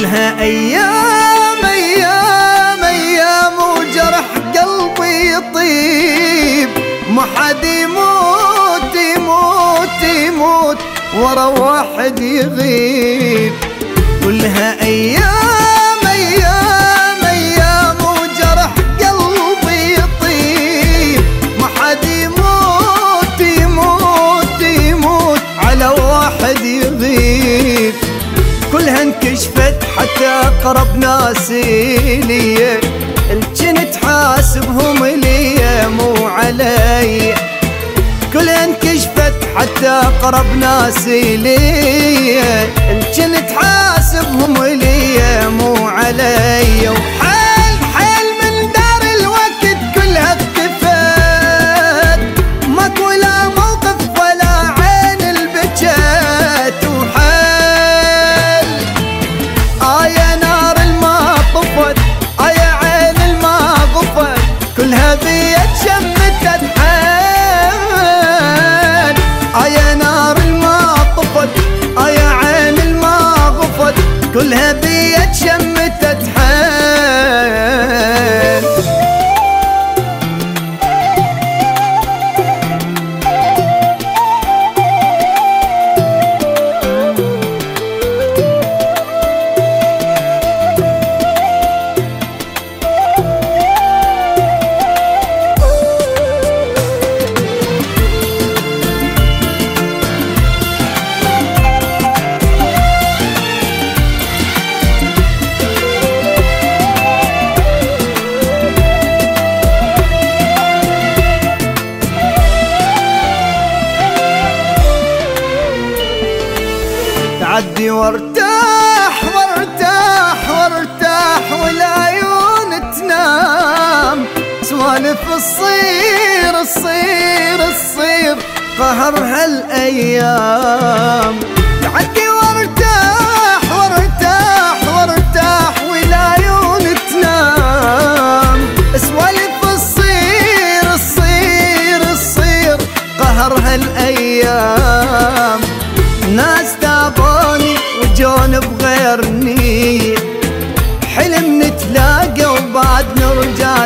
كلها أيام أيام أيام وجرح قلبي يطيب. ما حد يموت يموت يموت ورا واحد يغيب. كلها أيام انكشفت حتى أقرب ناس لي. كنت حاسبهم لي مو علي. كل انكشفت حتى أقرب ناس لي. كنت حاسبهم لي. كلها ودي وارتاح وارتاح وارتاح والعيون تنام. سوالف الصير الصير الصير قهر هالايام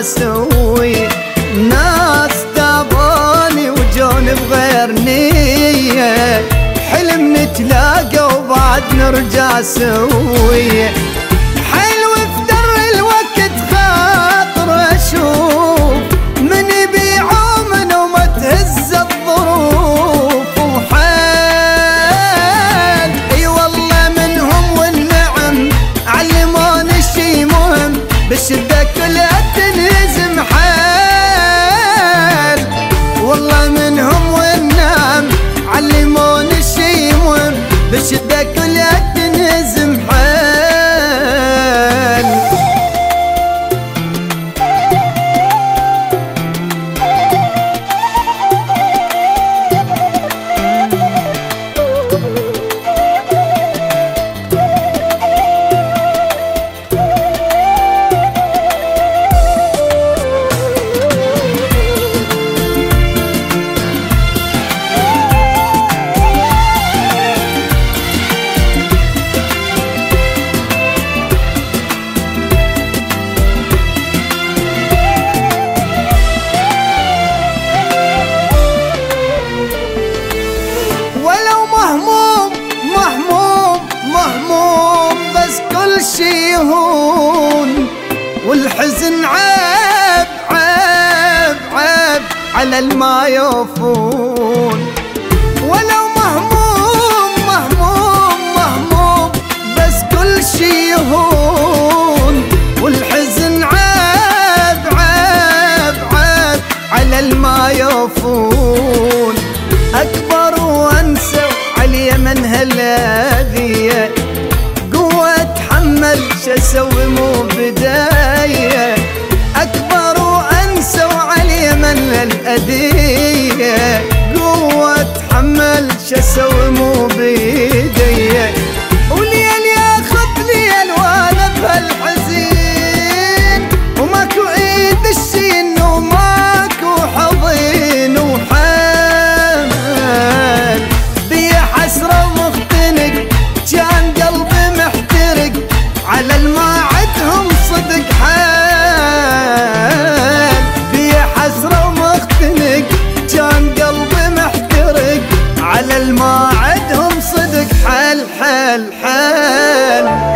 أسوي ناس دابوني وجون بغير نية حلم نتلاقى وبعد نرجع سويه هموم بس كل شي يهون والحزن عيب عيب عيب على الما يوفون dedi حل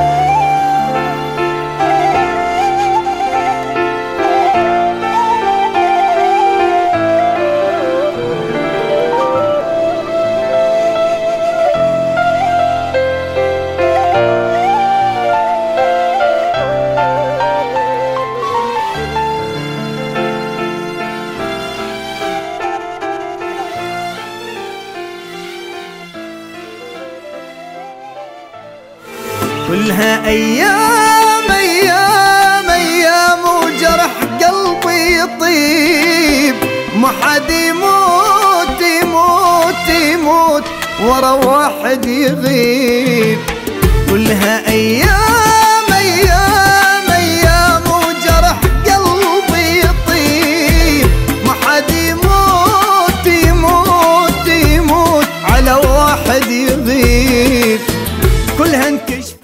كلها أيام أيام أيام وجرح قلبي يطيب. ما حد يموت يموت يموت ورا واحد يغيب. كلها أيام